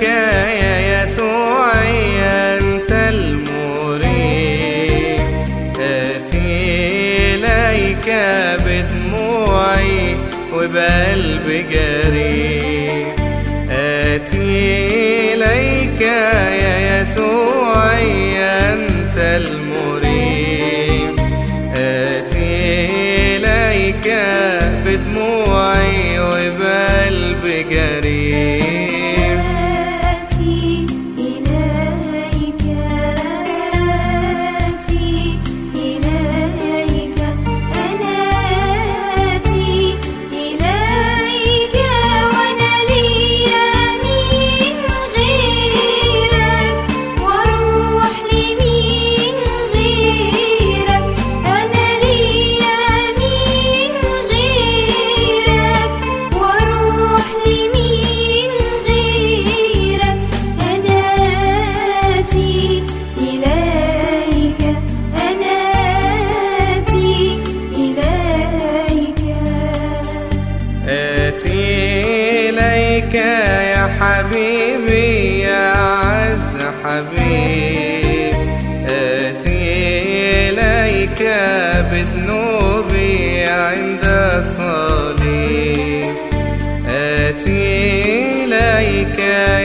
بك يا يسوع أنت المريد. آتي إليك بدموعي وبقلب آتي إليك يا يسوع أنت المريد. آتي إليك بدموعي وبقلب جريء بك يا حبيبي يا عز حبيب. أتي إليك بذنوبي عند الصليب أتي إليك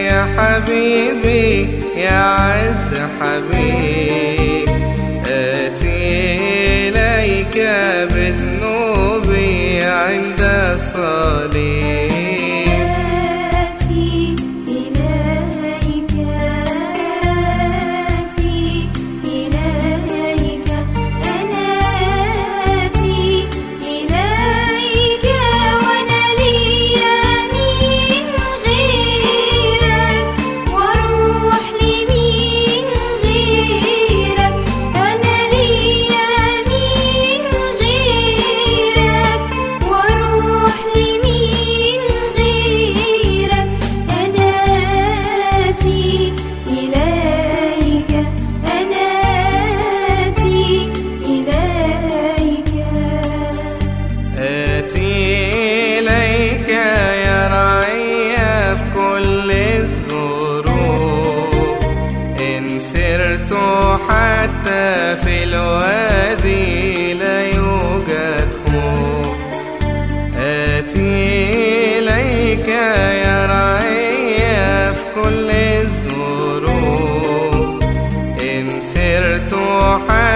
يا حبيبي يا عز حبيب. أتي إليك بذنوبي عند الصليب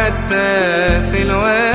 حتى في الوادي.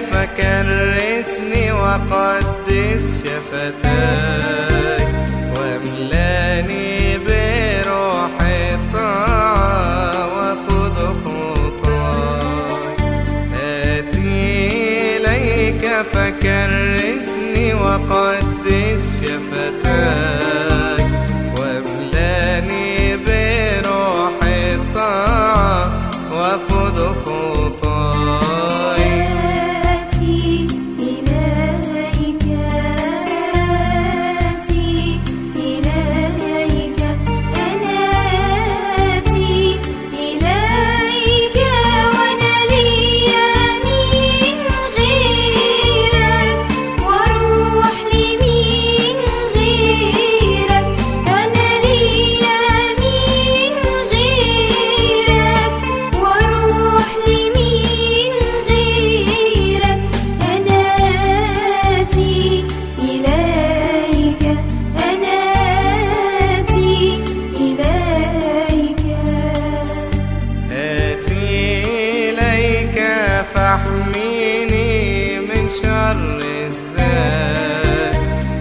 فكرسني وقدس شفتاك واملأني بروح الطاعة وخذ خطاك آتي إليك فكرسني وقدس شفتاك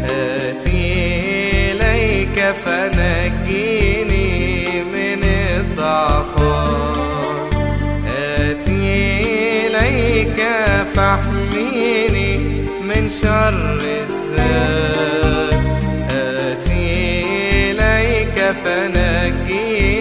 آتي إليك فنجيني من الضعفاء آتي إليك فاحميني من شر الذات. آتي إليك فنجيني